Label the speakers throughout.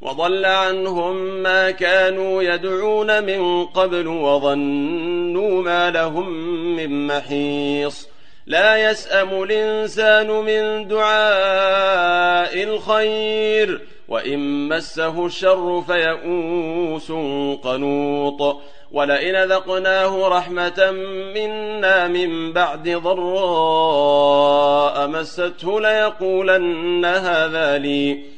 Speaker 1: وضل عنهم ما كانوا يدعون من قبل وظنوا ما لهم من محيص. لا يسأم الإنسان من دعاء الخير وإن مسه الشر فيئوس قنوط. ولئن ذقناه رحمة منا من بعد ضراء مسته ليقولن هذا لي.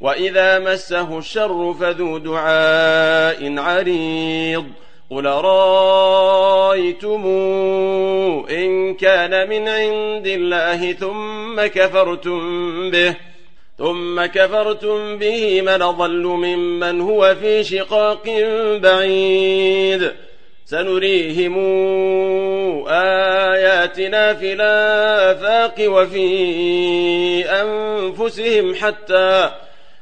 Speaker 1: وإذا مسه الشر فذو دعاء عريض قل رأيتم إن كان من عند الله ثم كفرتم به ثم كفرتم به من ضل ممن هو في شقاق بعيد سنريهم آياتنا في الآفاق وفي أنفسهم حتى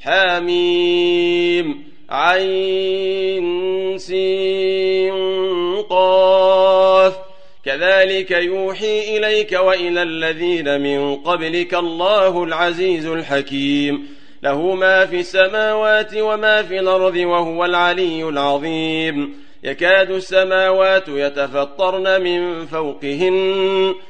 Speaker 1: حاميم عين سين قاف. كذلك يوحي إليك وإلى الذين من قبلك الله العزيز الحكيم. له ما في السماوات وما في الأرض وهو العلي العظيم. يكاد السماوات يتفطرن من فوقهن.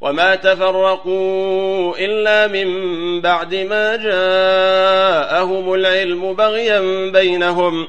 Speaker 1: وما تفرقوا إلا من بعد ما جاءهم العلم بغيا بينهم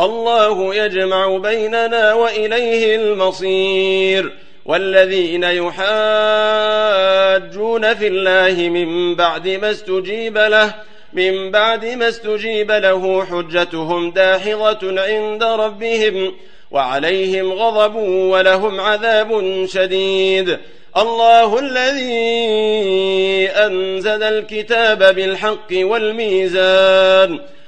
Speaker 1: الله يجمع بيننا وإليه المصير والذين يحاجون في الله من بعد ما استجيب له من بعد ما استجيب له حجتهم داحضة عند ربهم وعليهم غضب ولهم عذاب شديد. الله الذي أنزل الكتاب بالحق والميزان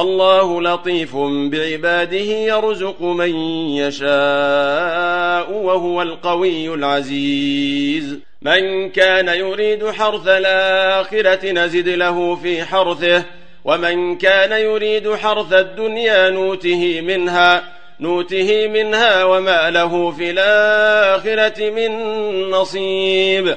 Speaker 1: الله لطيف بعباده يرزق من يشاء وهو القوي العزيز. من كان يريد حرث الآخرة نزد له في حرثه ومن كان يريد حرث الدنيا نوته منها نوته منها وما له في الآخرة من نصيب.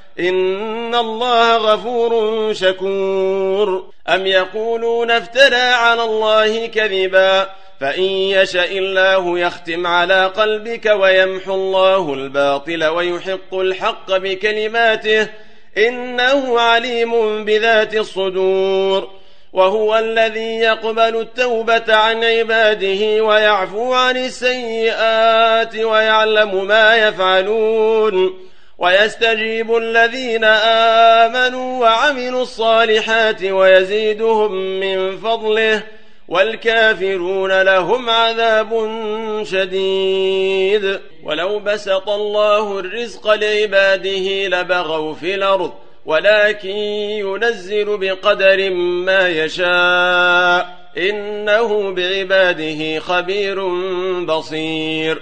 Speaker 1: إن الله غفور شكور أم يقولون افترى على الله كذبا فإن يشاء الله يختم على قلبك ويمحو الله الباطل ويحق الحق بكلماته إنه عليم بذات الصدور وهو الذي يقبل التوبة عن عباده ويعفو عن السيئات ويعلم ما يفعلون ويستجيب الذين آمنوا وعملوا الصالحات ويزيدهم من فضله والكافرون لهم عذاب شديد. ولو بسط الله الرزق لعباده لبغوا في الأرض ولكن ينزل بقدر ما يشاء. إنه بعباده خبير بصير.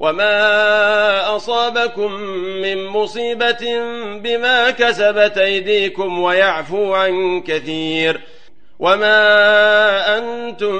Speaker 1: وما أصابكم من مصيبة بما كسبت أيديكم ويعفو عن كثير وما أنتم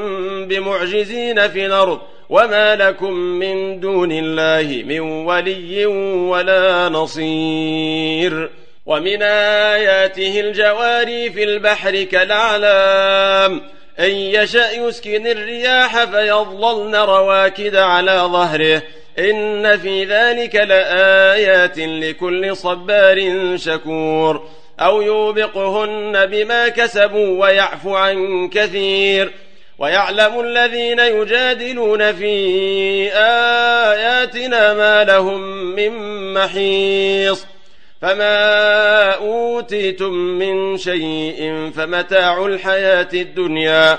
Speaker 1: بمعجزين في الأرض وما لكم من دون الله من ولي ولا نصير ومن آياته الجواري في البحر كالأعلام أن يشأ يسكن الرياح فيظللن رواكد على ظهره إن في ذلك لآيات لكل صبار شكور أو يوبقهن بما كسبوا ويعفو عن كثير ويعلم الذين يجادلون في آياتنا ما لهم من محيص فما أوتيتم من شيء فمتاع الحياة الدنيا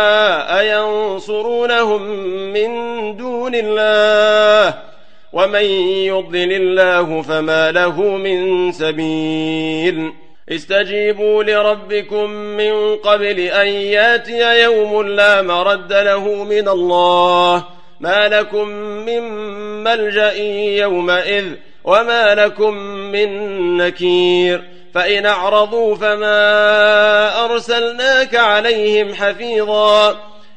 Speaker 1: ينصرونهم من دون الله ومن يضلل الله فما له من سبيل استجيبوا لربكم من قبل أن يأتي يوم لا مرد له من الله ما لكم من ملجأ يومئذ وما لكم من نكير فإن أعرضوا فما أرسلناك عليهم حفيظا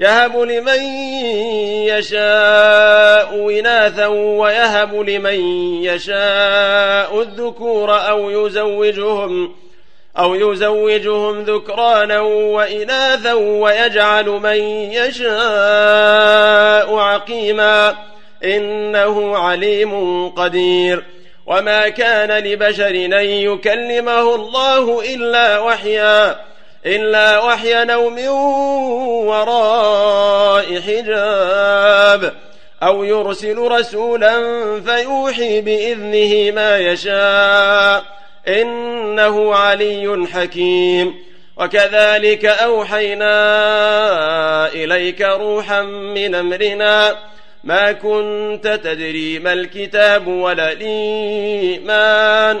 Speaker 1: يهب لمن يشاء إناثا ويهب لمن يشاء الذكور أو يزوجهم أو يزوجهم ذكرانا وإناثا ويجعل من يشاء عقيما إنه عليم قدير وما كان لبشر أن يكلمه الله إلا وحيا إلا وحيا نوم وراء حجاب. أو يرسل رسولا فيوحي بإذنه ما يشاء. إنه علي حكيم. وكذلك أوحينا إليك روحا من أمرنا. ما كنت تدري ما الكتاب ولا الإيمان.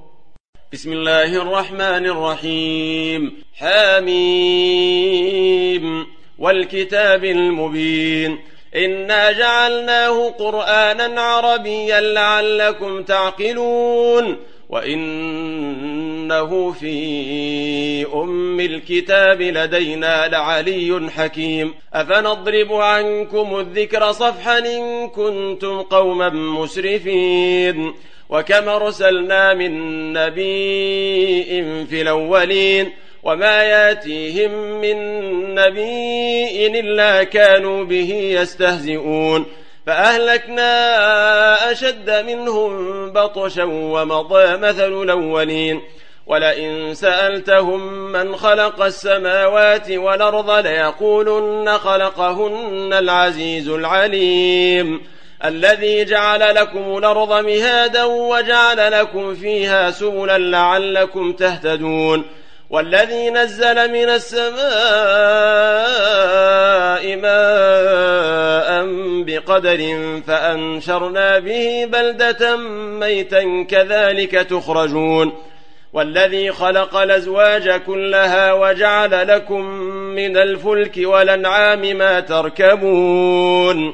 Speaker 1: بسم الله الرحمن الرحيم. حاميم والكتاب المبين. إنا جعلناه قرآنا عربيا لعلكم تعقلون. وإنه في أم الكتاب لدينا لعلي حكيم. أفنضرب عنكم الذكر صفحا إن كنتم قوما مسرفين. وكم أرسلنا من نبي في الأولين وما يأتيهم من نبي إلا كانوا به يستهزئون فأهلكنا أشد منهم بطشا ومضى مثل الأولين ولئن سألتهم من خلق السماوات والأرض ليقولن خلقهن العزيز العليم الذي جعل لكم الأرض مهادا وجعل لكم فيها سبلا لعلكم تهتدون والذي نزل من السماء ماء بقدر فأنشرنا به بلدة ميتا كذلك تخرجون والذي خلق الأزواج كلها وجعل لكم من الفلك والأنعام ما تركبون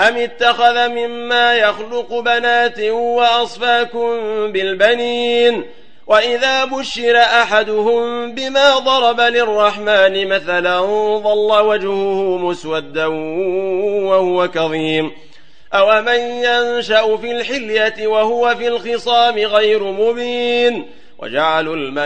Speaker 1: أم اتخذ مما يخلق بنات وأصفاكم بالبنين؟ وإذا بشر أحدهم بما ضرب للرحمن مثلا ظل وجهه مسودا وهو كظيم. أو من ينشأ في الحلية وهو في الخصام غير مبين؟ وجعلوا الملائكة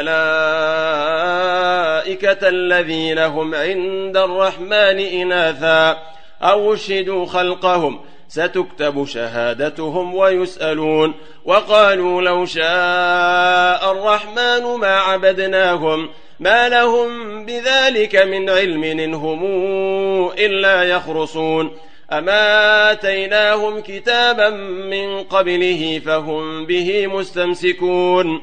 Speaker 1: الذين هم عند الرحمن إناثا. أو اشهدوا خلقهم ستكتب شهادتهم ويسألون. وقالوا لو شاء الرحمن ما عبدناهم ما لهم بذلك من علم إنهم إلا يخرصون. أما آتيناهم كتابا من قبله فهم به مستمسكون.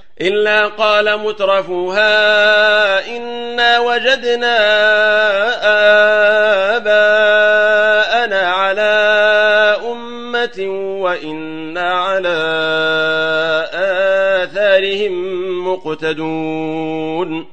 Speaker 1: إلا قال مترفوها إنا وجدنا آباءنا على أمة وإنا على آثارهم مقتدون.